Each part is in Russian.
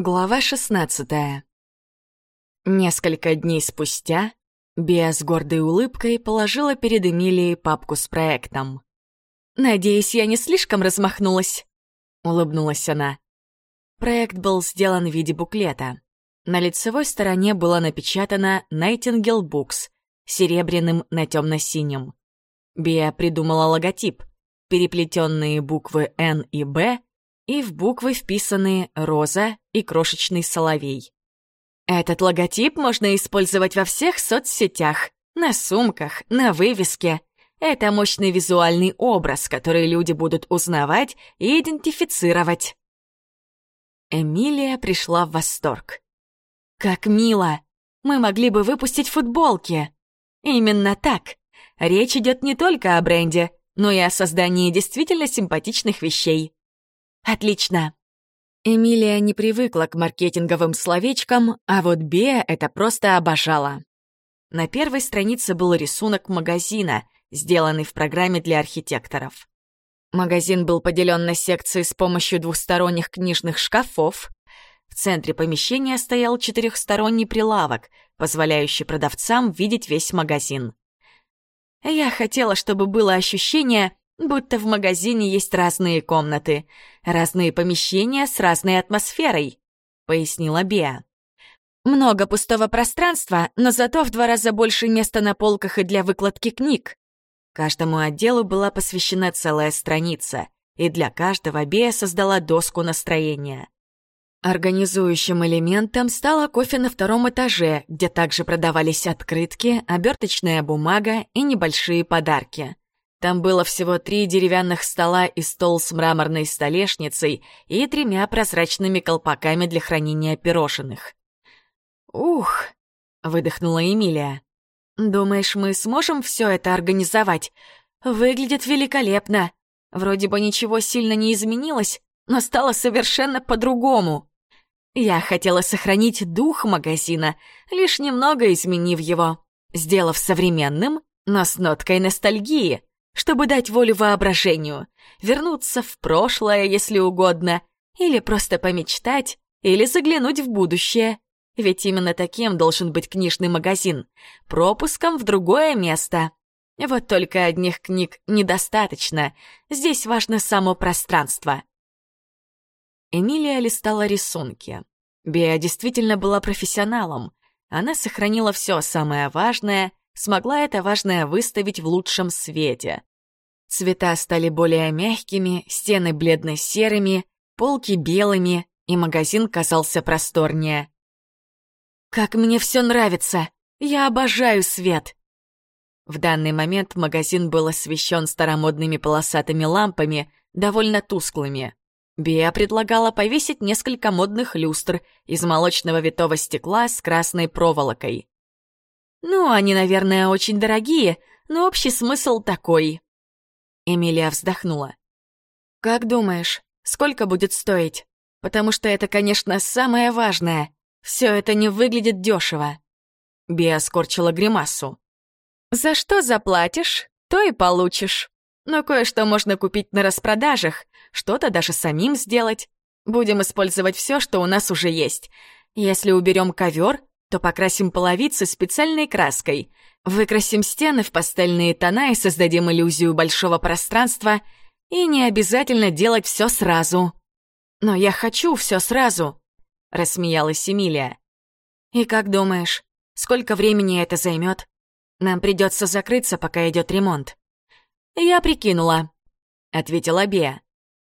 Глава 16 Несколько дней спустя Беа с гордой улыбкой положила перед Эмилией папку с проектом. «Надеюсь, я не слишком размахнулась?» — улыбнулась она. Проект был сделан в виде буклета. На лицевой стороне было напечатано «Nightingale Books» серебряным на темно-синем. Беа придумала логотип, переплетенные буквы «Н» и «Б» и в буквы вписаны роза и крошечный соловей. Этот логотип можно использовать во всех соцсетях, на сумках, на вывеске. Это мощный визуальный образ, который люди будут узнавать и идентифицировать. Эмилия пришла в восторг. «Как мило! Мы могли бы выпустить футболки!» «Именно так! Речь идет не только о бренде, но и о создании действительно симпатичных вещей. Отлично. Эмилия не привыкла к маркетинговым словечкам, а вот Беа это просто обожала. На первой странице был рисунок магазина, сделанный в программе для архитекторов. Магазин был поделен на секции с помощью двухсторонних книжных шкафов. В центре помещения стоял четырехсторонний прилавок, позволяющий продавцам видеть весь магазин. Я хотела, чтобы было ощущение, Будто в магазине есть разные комнаты, разные помещения с разной атмосферой, пояснила Беа. Много пустого пространства, но зато в два раза больше места на полках и для выкладки книг. Каждому отделу была посвящена целая страница, и для каждого Беа создала доску настроения. Организующим элементом стало кофе на втором этаже, где также продавались открытки, оберточная бумага и небольшие подарки. Там было всего три деревянных стола и стол с мраморной столешницей и тремя прозрачными колпаками для хранения пирожных. «Ух!» — выдохнула Эмилия. «Думаешь, мы сможем все это организовать? Выглядит великолепно. Вроде бы ничего сильно не изменилось, но стало совершенно по-другому. Я хотела сохранить дух магазина, лишь немного изменив его, сделав современным, но с ноткой ностальгии чтобы дать волю воображению, вернуться в прошлое, если угодно, или просто помечтать, или заглянуть в будущее. Ведь именно таким должен быть книжный магазин, пропуском в другое место. Вот только одних книг недостаточно, здесь важно само пространство. Эмилия листала рисунки. Беа действительно была профессионалом. Она сохранила все самое важное, смогла это важное выставить в лучшем свете. Цвета стали более мягкими, стены бледно-серыми, полки белыми, и магазин казался просторнее. «Как мне все нравится! Я обожаю свет!» В данный момент магазин был освещен старомодными полосатыми лампами, довольно тусклыми. Биа предлагала повесить несколько модных люстр из молочного витого стекла с красной проволокой. Ну, они, наверное, очень дорогие, но общий смысл такой. Эмилия вздохнула. «Как думаешь, сколько будет стоить? Потому что это, конечно, самое важное. Все это не выглядит дешево. Биа скорчила гримасу. «За что заплатишь, то и получишь. Но кое-что можно купить на распродажах, что-то даже самим сделать. Будем использовать все, что у нас уже есть. Если уберем ковер, то покрасим половицы специальной краской. Выкрасим стены в пастельные тона и создадим иллюзию большого пространства. И не обязательно делать все сразу. Но я хочу все сразу, рассмеялась Эмилия. И как думаешь, сколько времени это займет? Нам придется закрыться, пока идет ремонт. Я прикинула, ответила Беа.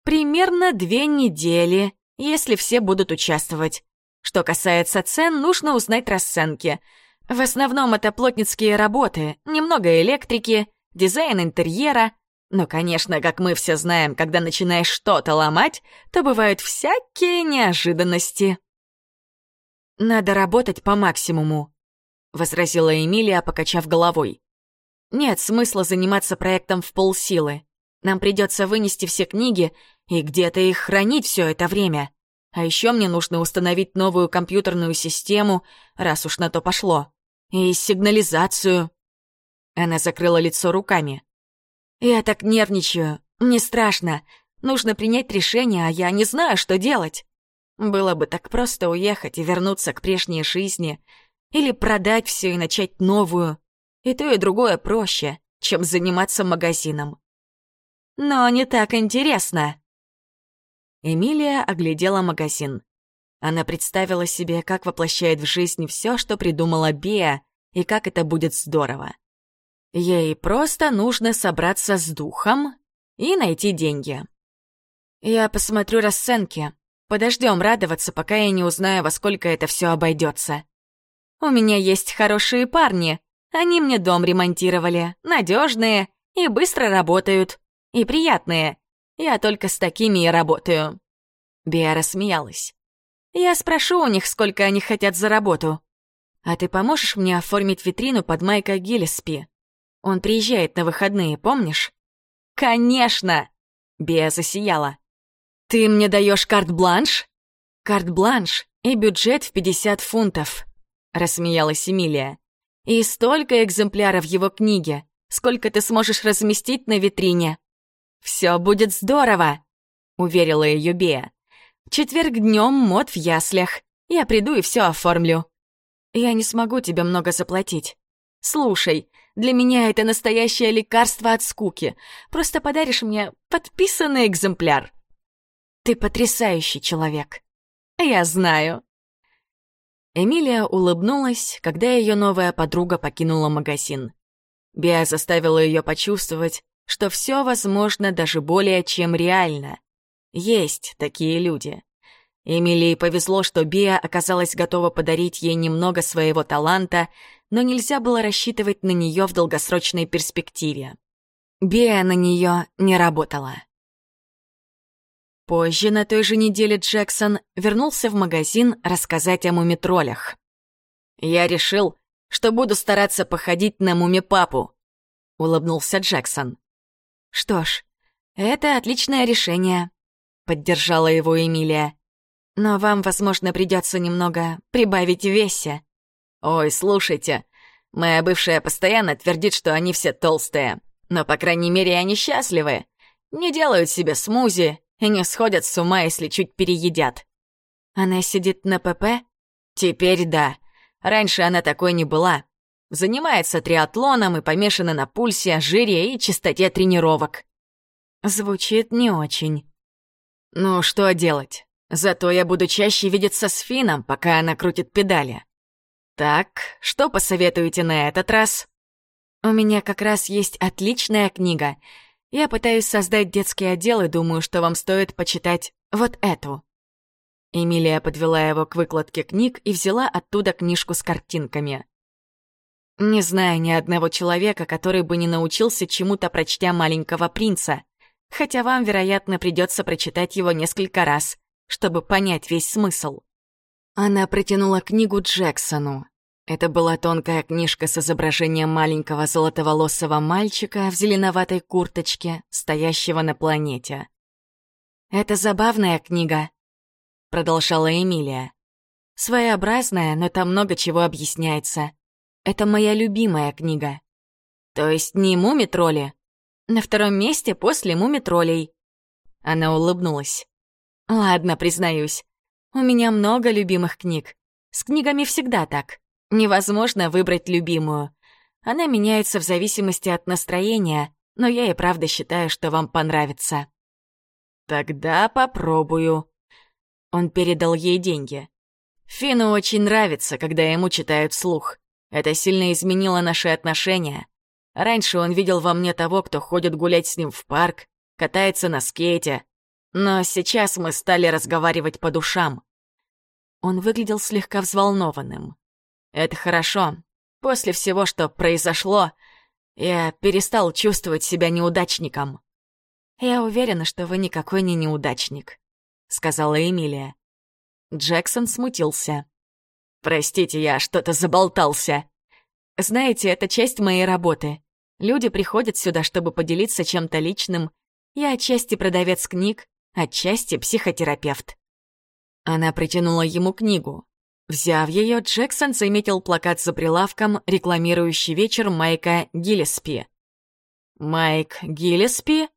Примерно две недели, если все будут участвовать. Что касается цен, нужно узнать расценки. В основном это плотницкие работы, немного электрики, дизайн интерьера. Но, конечно, как мы все знаем, когда начинаешь что-то ломать, то бывают всякие неожиданности. «Надо работать по максимуму», — возразила Эмилия, покачав головой. «Нет смысла заниматься проектом в полсилы. Нам придется вынести все книги и где-то их хранить все это время. А еще мне нужно установить новую компьютерную систему, раз уж на то пошло. И сигнализацию. Она закрыла лицо руками. Я так нервничаю. Мне страшно. Нужно принять решение, а я не знаю, что делать. Было бы так просто уехать и вернуться к прежней жизни, или продать все и начать новую. И то, и другое проще, чем заниматься магазином. Но не так интересно. Эмилия оглядела магазин. Она представила себе, как воплощает в жизнь все, что придумала Беа, и как это будет здорово. Ей просто нужно собраться с духом и найти деньги. Я посмотрю расценки. Подождем радоваться, пока я не узнаю, во сколько это все обойдется. У меня есть хорошие парни. Они мне дом ремонтировали, надежные и быстро работают. И приятные. Я только с такими и работаю. Биа рассмеялась. Я спрошу у них, сколько они хотят за работу. А ты поможешь мне оформить витрину под Майка Гиллеспи? Он приезжает на выходные, помнишь? Конечно! Биа засияла. «Ты мне даешь карт-бланш?» «Карт-бланш и бюджет в 50 фунтов», — рассмеялась Эмилия. «И столько экземпляров его книги, сколько ты сможешь разместить на витрине». «Все будет здорово», — уверила ее Бея. «Четверг днем мод в яслях. Я приду и все оформлю». «Я не смогу тебе много заплатить. Слушай, для меня это настоящее лекарство от скуки. Просто подаришь мне подписанный экземпляр». Ты потрясающий человек. Я знаю. Эмилия улыбнулась, когда ее новая подруга покинула магазин. Биа заставила ее почувствовать, что все возможно даже более чем реально. Есть такие люди. Эмилии повезло, что Биа оказалась готова подарить ей немного своего таланта, но нельзя было рассчитывать на нее в долгосрочной перспективе. Биа на нее не работала. Позже, на той же неделе, Джексон вернулся в магазин рассказать о мумитролях. «Я решил, что буду стараться походить на муми-папу», — улыбнулся Джексон. «Что ж, это отличное решение», — поддержала его Эмилия. «Но вам, возможно, придется немного прибавить в весе». «Ой, слушайте, моя бывшая постоянно твердит, что они все толстые, но, по крайней мере, они счастливы. Не делают себе смузи и не сходят с ума, если чуть переедят. Она сидит на ПП? Теперь да. Раньше она такой не была. Занимается триатлоном и помешана на пульсе, жире и чистоте тренировок. Звучит не очень. Ну, что делать? Зато я буду чаще видеться с Фином, пока она крутит педали. Так, что посоветуете на этот раз? У меня как раз есть отличная книга — я пытаюсь создать детский отдел и думаю, что вам стоит почитать вот эту». Эмилия подвела его к выкладке книг и взяла оттуда книжку с картинками. Не знаю ни одного человека, который бы не научился чему-то, прочтя «Маленького принца», хотя вам, вероятно, придется прочитать его несколько раз, чтобы понять весь смысл. Она протянула книгу Джексону. Это была тонкая книжка с изображением маленького золотоволосого мальчика в зеленоватой курточке, стоящего на планете. «Это забавная книга», — продолжала Эмилия. «Своеобразная, но там много чего объясняется. Это моя любимая книга». «То есть не муми-тролли?» «На втором месте после муми-троллей». Она улыбнулась. «Ладно, признаюсь. У меня много любимых книг. С книгами всегда так. Невозможно выбрать любимую. Она меняется в зависимости от настроения, но я и правда считаю, что вам понравится. Тогда попробую. Он передал ей деньги. Фину очень нравится, когда ему читают слух. Это сильно изменило наши отношения. Раньше он видел во мне того, кто ходит гулять с ним в парк, катается на скейте. Но сейчас мы стали разговаривать по душам. Он выглядел слегка взволнованным. Это хорошо. После всего, что произошло, я перестал чувствовать себя неудачником. «Я уверена, что вы никакой не неудачник», — сказала Эмилия. Джексон смутился. «Простите, я что-то заболтался. Знаете, это часть моей работы. Люди приходят сюда, чтобы поделиться чем-то личным. Я отчасти продавец книг, отчасти психотерапевт». Она протянула ему книгу. Взяв ее, Джексон заметил плакат за прилавком, рекламирующий вечер Майка Гиллеспи. «Майк Гиллеспи?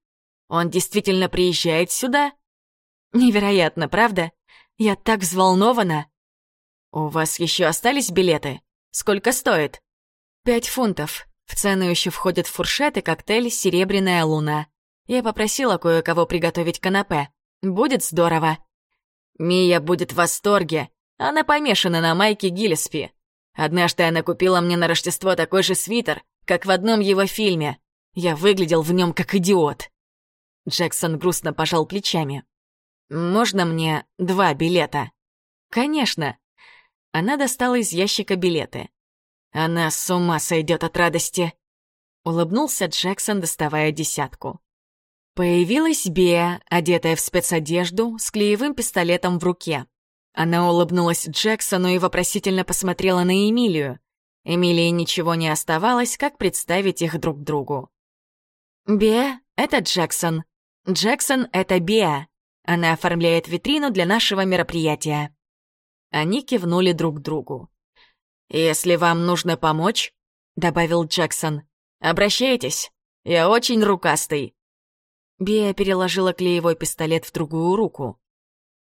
Он действительно приезжает сюда?» «Невероятно, правда? Я так взволнована. У вас еще остались билеты? Сколько стоит? Пять фунтов. В цену еще входят фуршет и коктейль «Серебряная луна». Я попросила кое-кого приготовить канапе. Будет здорово. Мия будет в восторге. Она помешана на майке Гиллеспи. Однажды она купила мне на Рождество такой же свитер, как в одном его фильме. Я выглядел в нем как идиот. Джексон грустно пожал плечами. «Можно мне два билета?» «Конечно». Она достала из ящика билеты. Она с ума сойдет от радости. Улыбнулся Джексон, доставая десятку. Появилась Беа, одетая в спецодежду, с клеевым пистолетом в руке. Она улыбнулась Джексону и вопросительно посмотрела на Эмилию. Эмилии ничего не оставалось, как представить их друг другу. «Беа — это Джексон. Джексон — это Беа. Она оформляет витрину для нашего мероприятия». Они кивнули друг другу. «Если вам нужно помочь», — добавил Джексон, — «обращайтесь. Я очень рукастый». Беа переложила клеевой пистолет в другую руку.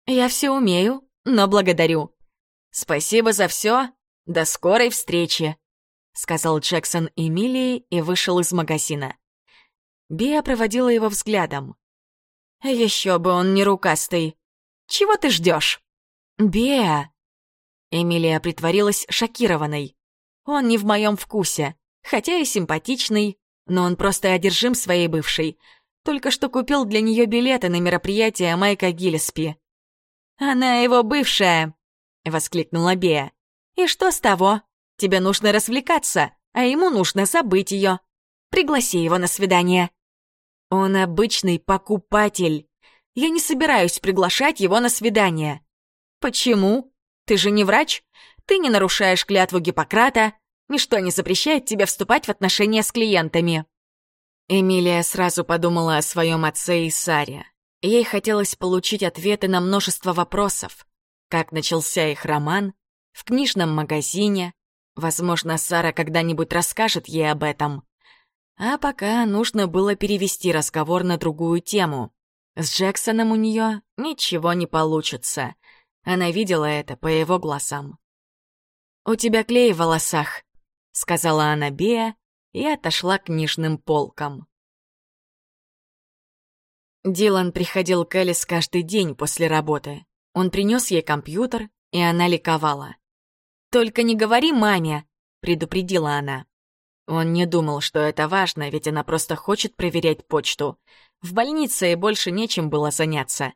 «Я все умею, но благодарю. Спасибо за все. До скорой встречи», — сказал Джексон Эмилии и вышел из магазина. Беа проводила его взглядом. Еще бы он не рукастый. Чего ты ждешь? Беа, Эмилия притворилась шокированной. Он не в моем вкусе, хотя и симпатичный, но он просто одержим своей бывшей. Только что купил для нее билеты на мероприятие Майка Гиллеспи. «Она его бывшая!» — воскликнула Беа. «И что с того? Тебе нужно развлекаться, а ему нужно забыть ее. Пригласи его на свидание». «Он обычный покупатель. Я не собираюсь приглашать его на свидание». «Почему?» Ты же не врач? Ты не нарушаешь клятву Гиппократа. Ничто не запрещает тебе вступать в отношения с клиентами». Эмилия сразу подумала о своем отце и Саре. Ей хотелось получить ответы на множество вопросов. Как начался их роман? В книжном магазине? Возможно, Сара когда-нибудь расскажет ей об этом. А пока нужно было перевести разговор на другую тему. С Джексоном у нее ничего не получится. Она видела это по его глазам. «У тебя клей в волосах», — сказала она Беа и отошла к книжным полкам. Дилан приходил к Элис каждый день после работы. Он принес ей компьютер, и она ликовала. «Только не говори маме», — предупредила она. Он не думал, что это важно, ведь она просто хочет проверять почту. В больнице и больше нечем было заняться.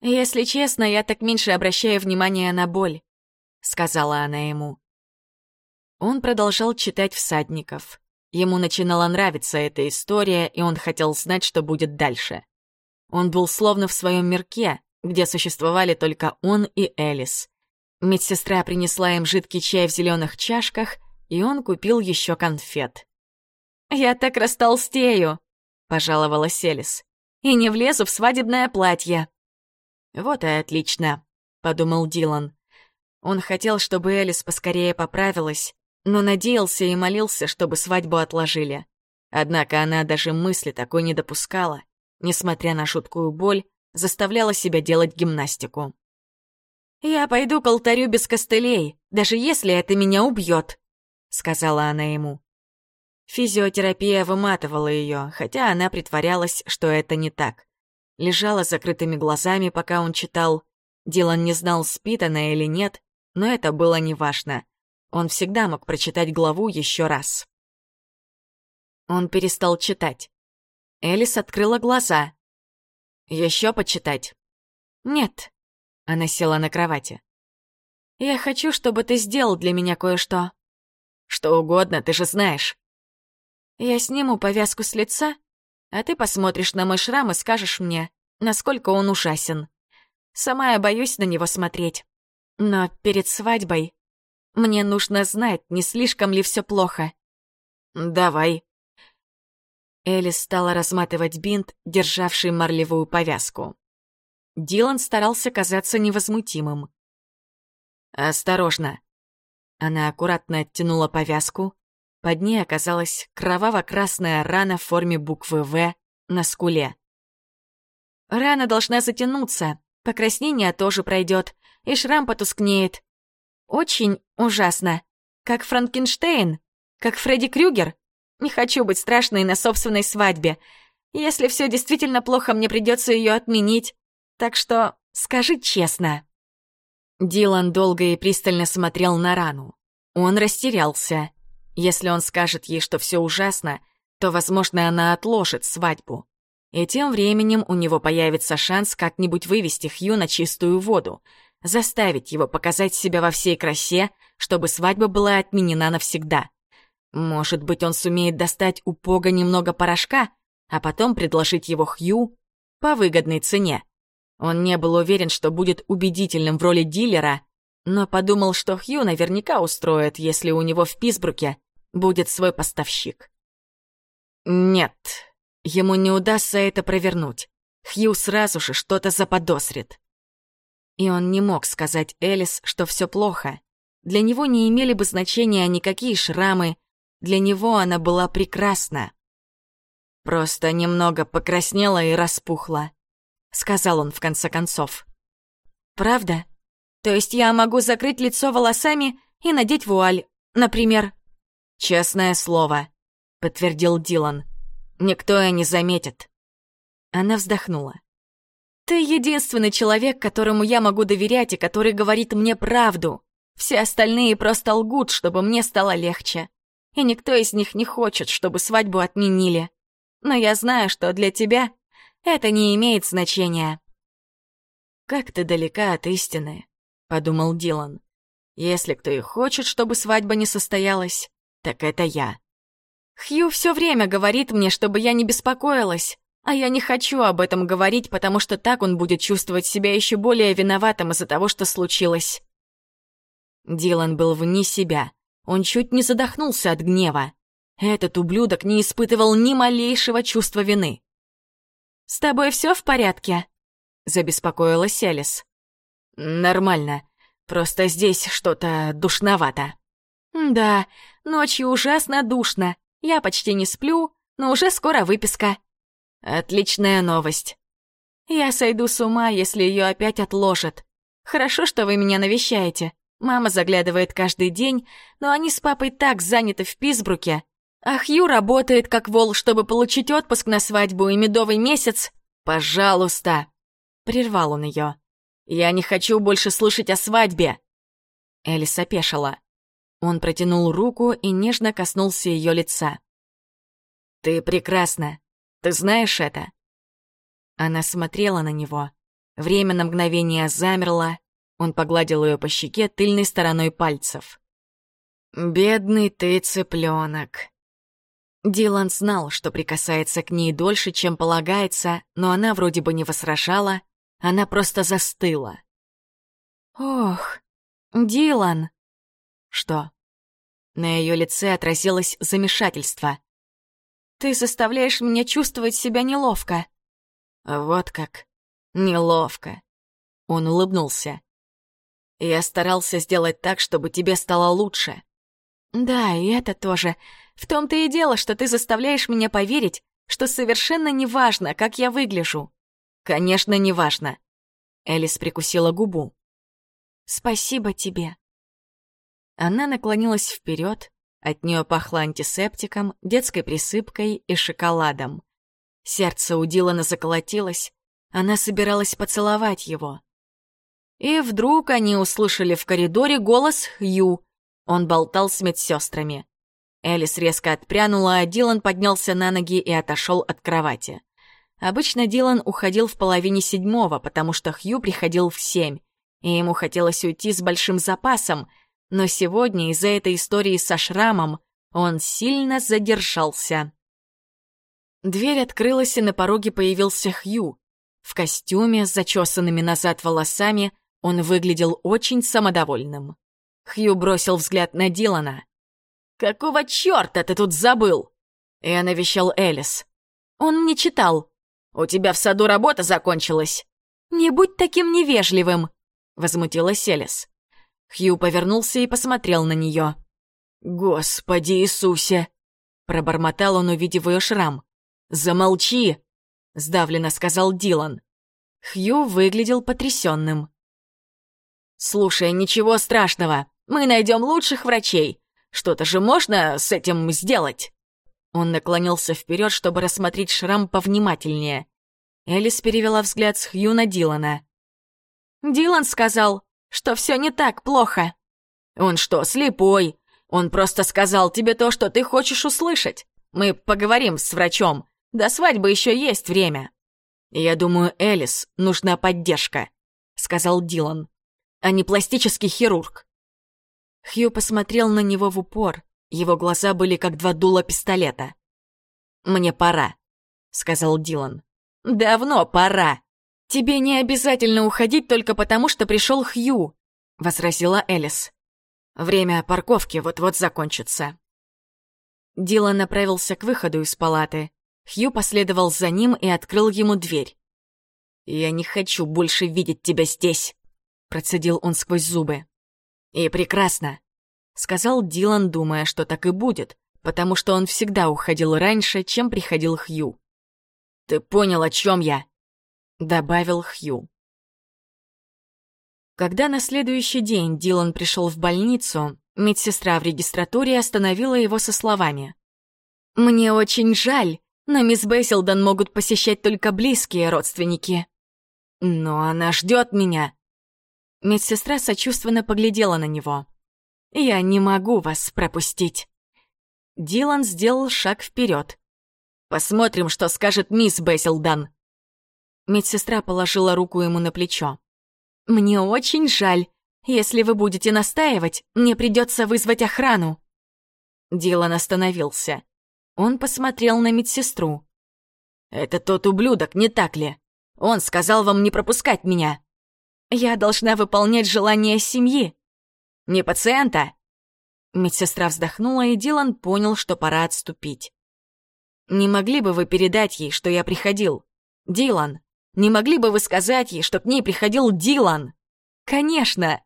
«Если честно, я так меньше обращаю внимания на боль», — сказала она ему. Он продолжал читать «Всадников». Ему начинала нравиться эта история, и он хотел знать, что будет дальше. Он был словно в своем мирке, где существовали только он и Элис. Медсестра принесла им жидкий чай в зеленых чашках, и он купил еще конфет. «Я так растолстею», — пожаловалась Элис, — «и не влезу в свадебное платье». «Вот и отлично», — подумал Дилан. Он хотел, чтобы Элис поскорее поправилась, но надеялся и молился, чтобы свадьбу отложили. Однако она даже мысли такой не допускала, несмотря на шуткую боль, заставляла себя делать гимнастику. «Я пойду к алтарю без костылей, даже если это меня убьет», — сказала она ему. Физиотерапия выматывала ее, хотя она притворялась, что это не так лежала закрытыми глазами, пока он читал. Дилан не знал, спит она или нет, но это было неважно. Он всегда мог прочитать главу еще раз. Он перестал читать. Элис открыла глаза. Еще почитать? Нет. Она села на кровати. Я хочу, чтобы ты сделал для меня кое-что. Что угодно, ты же знаешь. Я сниму повязку с лица а ты посмотришь на мой шрам и скажешь мне, насколько он ужасен. Сама я боюсь на него смотреть. Но перед свадьбой мне нужно знать, не слишком ли все плохо. Давай. Элис стала разматывать бинт, державший марлевую повязку. Дилан старался казаться невозмутимым. «Осторожно!» Она аккуратно оттянула повязку, под ней оказалась кроваво-красная рана в форме буквы «В» на скуле. «Рана должна затянуться, Покраснение тоже пройдет, и шрам потускнеет. Очень ужасно. Как Франкенштейн, как Фредди Крюгер. Не хочу быть страшной на собственной свадьбе. Если все действительно плохо, мне придется ее отменить. Так что скажи честно. Дилан долго и пристально смотрел на рану. Он растерялся. Если он скажет ей, что все ужасно, то, возможно, она отложит свадьбу. И тем временем у него появится шанс как-нибудь вывести Хью на чистую воду, заставить его показать себя во всей красе, чтобы свадьба была отменена навсегда. Может быть, он сумеет достать у Пога немного порошка, а потом предложить его Хью по выгодной цене. Он не был уверен, что будет убедительным в роли дилера, но подумал, что Хью наверняка устроит, если у него в Писбруке будет свой поставщик. Нет, ему не удастся это провернуть. Хью сразу же что-то заподозрит. И он не мог сказать Элис, что все плохо. Для него не имели бы значения никакие шрамы, для него она была прекрасна. Просто немного покраснела и распухла, сказал он в конце концов. Правда? То есть я могу закрыть лицо волосами и надеть вуаль, например? Честное слово, подтвердил Дилан. Никто и не заметит. Она вздохнула. Ты единственный человек, которому я могу доверять и который говорит мне правду. Все остальные просто лгут, чтобы мне стало легче и никто из них не хочет, чтобы свадьбу отменили. Но я знаю, что для тебя это не имеет значения». «Как ты далека от истины», — подумал Дилан. «Если кто и хочет, чтобы свадьба не состоялась, так это я». Хью все время говорит мне, чтобы я не беспокоилась, а я не хочу об этом говорить, потому что так он будет чувствовать себя еще более виноватым из-за того, что случилось. Дилан был вне себя. Он чуть не задохнулся от гнева. Этот ублюдок не испытывал ни малейшего чувства вины. «С тобой все в порядке?» — забеспокоилась Элис. «Нормально. Просто здесь что-то душновато». «Да, ночью ужасно душно. Я почти не сплю, но уже скоро выписка». «Отличная новость». «Я сойду с ума, если ее опять отложат. Хорошо, что вы меня навещаете. Мама заглядывает каждый день, но они с папой так заняты в Писбруке. А Хью работает как вол, чтобы получить отпуск на свадьбу и медовый месяц. Пожалуйста!» Прервал он ее. «Я не хочу больше слышать о свадьбе!» Элис опешила. Он протянул руку и нежно коснулся ее лица. «Ты прекрасна. Ты знаешь это?» Она смотрела на него. Время на мгновение замерло, он погладил ее по щеке тыльной стороной пальцев. «Бедный ты цыпленок. Дилан знал, что прикасается к ней дольше, чем полагается, но она вроде бы не возражала, она просто застыла. «Ох, Дилан!» «Что?» На ее лице отразилось замешательство. «Ты заставляешь меня чувствовать себя неловко». «Вот как. Неловко». Он улыбнулся. Я старался сделать так, чтобы тебе стало лучше. Да, и это тоже. В том-то и дело, что ты заставляешь меня поверить, что совершенно не важно, как я выгляжу. Конечно, не важно. Элис прикусила губу. Спасибо тебе. Она наклонилась вперед, от нее пахло антисептиком, детской присыпкой и шоколадом. Сердце у Дилана заколотилось, она собиралась поцеловать его. И вдруг они услышали в коридоре голос Хью. Он болтал с медсестрами. Элис резко отпрянула, а Дилан поднялся на ноги и отошел от кровати. Обычно Дилан уходил в половине седьмого, потому что Хью приходил в семь, и ему хотелось уйти с большим запасом, но сегодня из-за этой истории со шрамом он сильно задержался. Дверь открылась, и на пороге появился Хью. В костюме с зачесанными назад волосами, он выглядел очень самодовольным. Хью бросил взгляд на Дилана. «Какого чёрта ты тут забыл?» Я навещал Элис. «Он мне читал. У тебя в саду работа закончилась». «Не будь таким невежливым», — возмутилась Элис. Хью повернулся и посмотрел на неё. «Господи Иисусе!» — пробормотал он, увидев её шрам. «Замолчи!» — сдавленно сказал Дилан. Хью выглядел потрясенным. «Слушай, ничего страшного. Мы найдем лучших врачей. Что-то же можно с этим сделать?» Он наклонился вперед, чтобы рассмотреть шрам повнимательнее. Элис перевела взгляд с Хью на Дилана. «Дилан сказал, что все не так плохо». «Он что, слепой? Он просто сказал тебе то, что ты хочешь услышать. Мы поговорим с врачом. До свадьбы еще есть время». «Я думаю, Элис нужна поддержка», — сказал Дилан, «а не пластический хирург». Хью посмотрел на него в упор. Его глаза были как два дула пистолета. «Мне пора», — сказал Дилан. «Давно пора. Тебе не обязательно уходить только потому, что пришел Хью», — возразила Элис. «Время парковки вот-вот закончится». Дилан направился к выходу из палаты. Хью последовал за ним и открыл ему дверь. «Я не хочу больше видеть тебя здесь», — процедил он сквозь зубы. «И прекрасно», — сказал Дилан, думая, что так и будет, потому что он всегда уходил раньше, чем приходил Хью. «Ты понял, о чем я?» — добавил Хью. Когда на следующий день Дилан пришел в больницу, медсестра в регистратуре остановила его со словами. «Мне очень жаль, но мисс Бессилдон могут посещать только близкие родственники». «Но она ждет меня», Медсестра сочувственно поглядела на него. «Я не могу вас пропустить». Дилан сделал шаг вперед. «Посмотрим, что скажет мисс Бессилдан». Медсестра положила руку ему на плечо. «Мне очень жаль. Если вы будете настаивать, мне придется вызвать охрану». Дилан остановился. Он посмотрел на медсестру. «Это тот ублюдок, не так ли? Он сказал вам не пропускать меня». Я должна выполнять желания семьи, не пациента. Медсестра вздохнула, и Дилан понял, что пора отступить. «Не могли бы вы передать ей, что я приходил? Дилан, не могли бы вы сказать ей, что к ней приходил Дилан?» «Конечно!»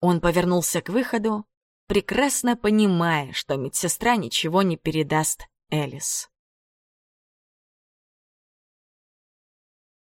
Он повернулся к выходу, прекрасно понимая, что медсестра ничего не передаст Элис.